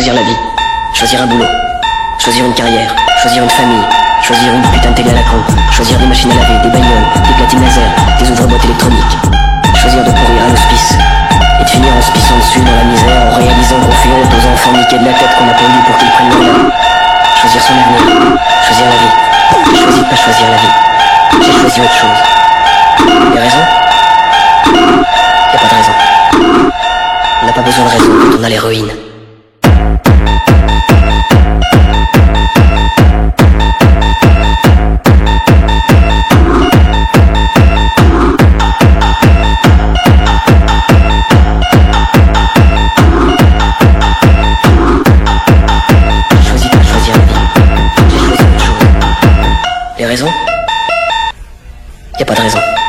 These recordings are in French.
Choisir la vie, choisir un boulot, choisir une carrière, choisir une famille, choisir une putain de télé à la con, choisir des machines à laver, des bagnoles, des platines laser, des ouvre-boîtes électroniques, choisir de pourrir à l'hospice et de finir en se pissant dessus dans la misère en réalisant qu'on fait honte aux enfants niqués de la tête qu'on a pondu pour qu'ils prennent vie. Choisir son avenir, choisir la vie. J'ai choisi de pas choisir la vie. J'ai choisi autre chose. Des raisons Y a pas de raison. On n'a pas besoin de raison quand on a l'héroïne. Raisons Y a pas de raison.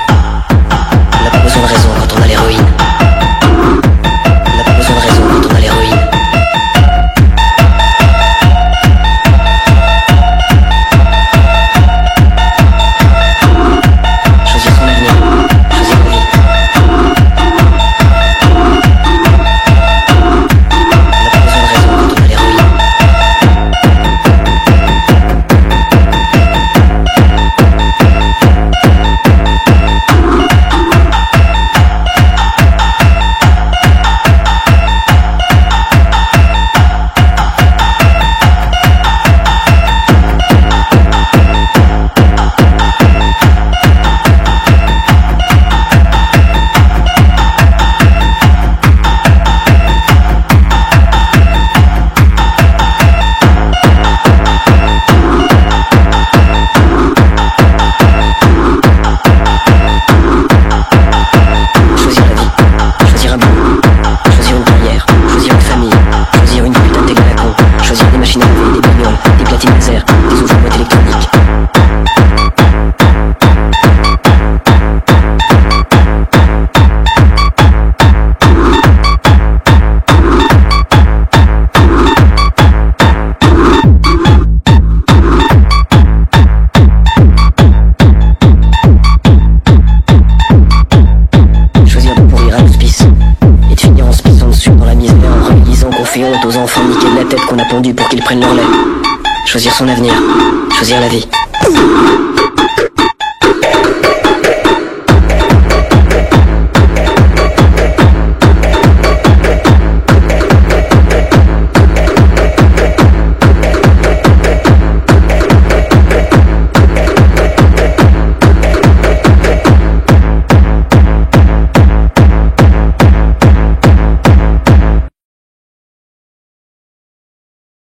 Dans la misère en réalisant qu'on fait aux enfants niqués de la tête qu'on a pondu pour qu'ils prennent leur lait. Choisir son avenir, choisir la vie.